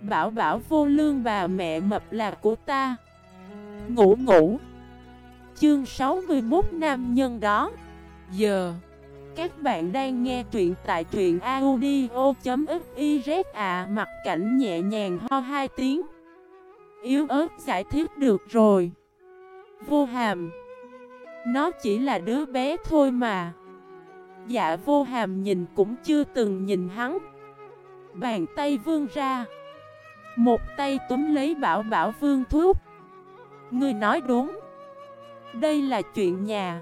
Bảo bảo vô lương bà mẹ mập là của ta. Ngủ ngủ. Chương 61 nam nhân đó. Giờ, Các bạn đang nghe truyện tại truyện audio.xyz à Mặt cảnh nhẹ nhàng ho hai tiếng. Yếu ớt giải thích được rồi. Vô hàm. Nó chỉ là đứa bé thôi mà. Dạ vô hàm nhìn cũng chưa từng nhìn hắn. Bàn tay vương ra. Một tay túm lấy bảo bảo vương thuốc Ngươi nói đúng. Đây là chuyện nhà.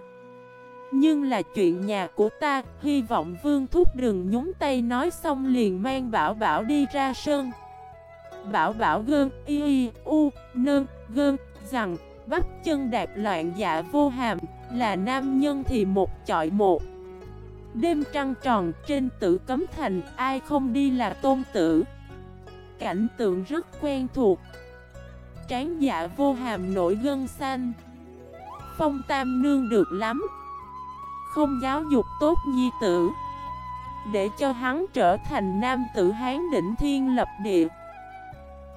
Nhưng là chuyện nhà của ta, Hy vọng vương thúc đừng nhúng tay nói xong liền mang bảo bảo đi ra sân. Bảo bảo gơn, y y, u nơn gơn, rằng Bắt chân đạp loạn dạ vô hàm, Là nam nhân thì một chọi một. Đêm trăng tròn trên tử cấm thành, Ai không đi là tôn tử. Cảnh tượng rất quen thuộc. Tráng dạ vô hàm nổi gân xanh. Phong tam nương được lắm. Không giáo dục tốt nhi tử. Để cho hắn trở thành nam tử hán đỉnh thiên lập địa.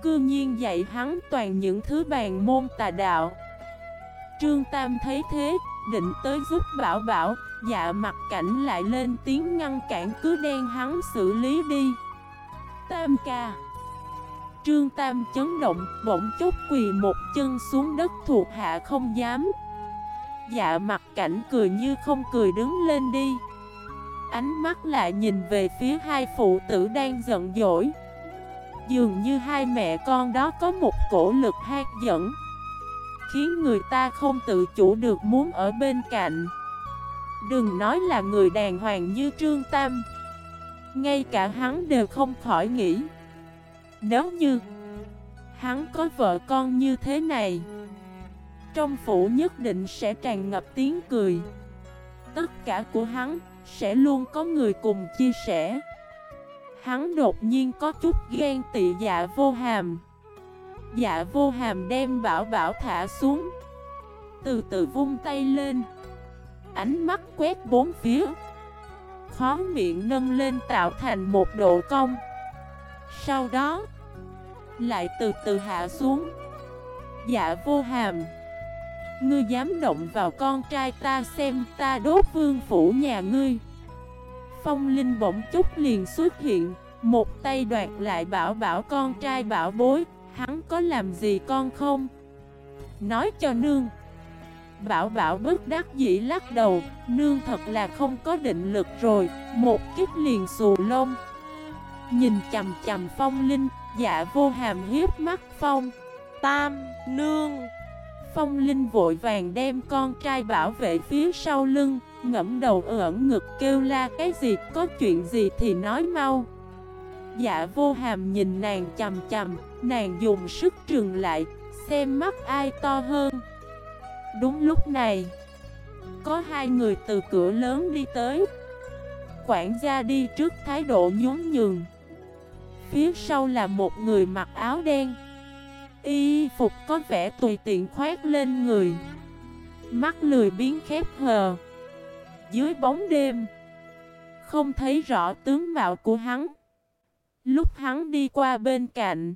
Cư nhiên dạy hắn toàn những thứ bàn môn tà đạo. Trương Tam thấy thế, định tới giúp bảo bảo Dạ mặt cảnh lại lên tiếng ngăn cản cứ đen hắn xử lý đi. Tam ca Trương Tam chấn động, bỗng chốc quỳ một chân xuống đất thuộc hạ không dám. Dạ mặt cảnh cười như không cười đứng lên đi. Ánh mắt lại nhìn về phía hai phụ tử đang giận dỗi. Dường như hai mẹ con đó có một cổ lực hát dẫn Khiến người ta không tự chủ được muốn ở bên cạnh. Đừng nói là người đàng hoàng như Trương Tam Ngay cả hắn đều không khỏi nghĩ. Nếu như Hắn có vợ con như thế này, Trong phủ nhất định sẽ tràn ngập tiếng cười. Tất cả của hắn Sẽ luôn có người cùng chia sẻ. Hắn đột nhiên có chút ghen tị dạ vô hàm. Dạ vô hàm đem bảo bảo thả xuống, Từ từ vung tay lên. Ánh mắt quét bốn phía, Khó miệng nâng lên tạo thành một độ cong. Sau đó, Lại từ từ hạ xuống. Dạ vô hàm, Ngươi dám động vào con trai ta xem ta đốt vương phủ nhà ngươi. Phong Linh bỗng chút liền xuất hiện, Một tay đoạt lại bảo bảo con trai bảo bối, Hắn có làm gì con không? Nói cho nương. Bảo bảo bất đắc dĩ lắc đầu, Nương thật là không có định lực rồi, Một kiếp liền xù lông. Nhìn chầm chầm phong linh Dạ vô hàm hiếp mắt phong. Tam, nương. Phong linh vội vàng đem con trai bảo vệ phía sau lưng Ngẫm đầu ẩn ngực kêu la cái gì Có chuyện gì thì nói mau. Dạ vô hàm nhìn nàng chầm chầm Nàng dùng sức trừng lại Xem mắt ai to hơn. Đúng lúc này Có hai người từ cửa lớn đi tới. Quản gia đi trước thái độ nhún nhường. Phía sau là một người mặc áo đen. Y phục có vẻ tùy tiện khoét lên người. Mắt lười biến khép hờ. Dưới bóng đêm, Không thấy rõ tướng mạo của hắn. Lúc hắn đi qua bên cạnh,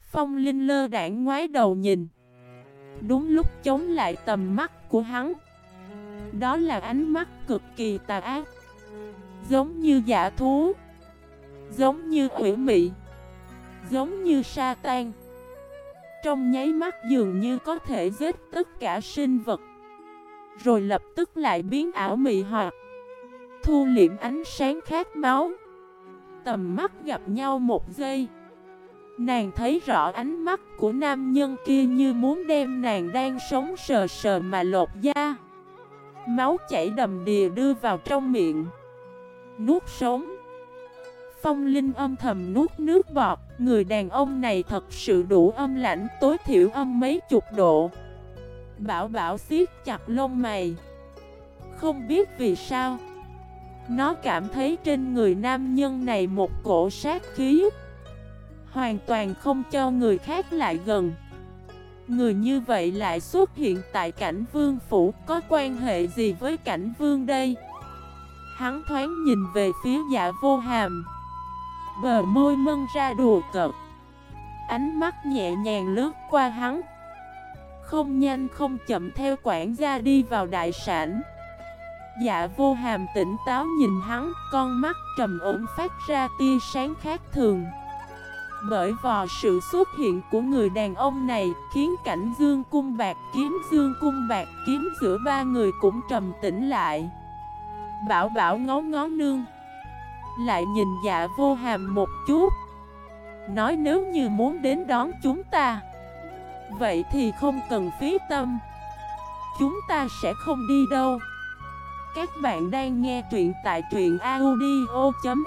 Phong Linh lơ đảng ngoái đầu nhìn. Đúng lúc chống lại tầm mắt của hắn. Đó là ánh mắt cực kỳ tà ác. Giống như giả thú. Giống như quỷ mị. Giống như sa tan. Trong nháy mắt dường như có thể giết tất cả sinh vật. Rồi lập tức lại biến ảo mị hoặc. Thu liệm ánh sáng khát máu. Tầm mắt gặp nhau một giây. Nàng thấy rõ ánh mắt của nam nhân kia như muốn đem nàng đang sống sờ sờ mà lột da. Máu chảy đầm đìa đưa vào trong miệng. Nuốt sống. Phong Linh âm thầm nuốt nước bọt. Người đàn ông này thật sự đủ âm lãnh, tối thiểu âm mấy chục độ. Bảo bảo siết chặt lông mày. Không biết vì sao, Nó cảm thấy trên người nam nhân này một cổ sát khí. Hoàn toàn không cho người khác lại gần. Người như vậy lại xuất hiện tại cảnh vương phủ, Có quan hệ gì với cảnh vương đây? Hắn thoáng nhìn về phía dạ vô hàm. Bờ môi mân ra đùa cợt. Ánh mắt nhẹ nhàng lướt qua hắn. Không nhanh không chậm theo quản gia đi vào đại sản Dạ vô hàm tỉnh táo nhìn hắn, Con mắt trầm ổn phát ra tia sáng khác thường. Bởi vò sự xuất hiện của người đàn ông này Khiến cảnh dương cung bạc kiếm dương cung bạc kiếm giữa ba người cũng trầm tĩnh lại. Bảo bảo ngó ngó nương lại nhìn dạ vô hàm một chút. Nói nếu như muốn đến đón chúng ta, Vậy thì không cần phí tâm. Chúng ta sẽ không đi đâu. Các bạn đang nghe truyện tại truyện audio.fif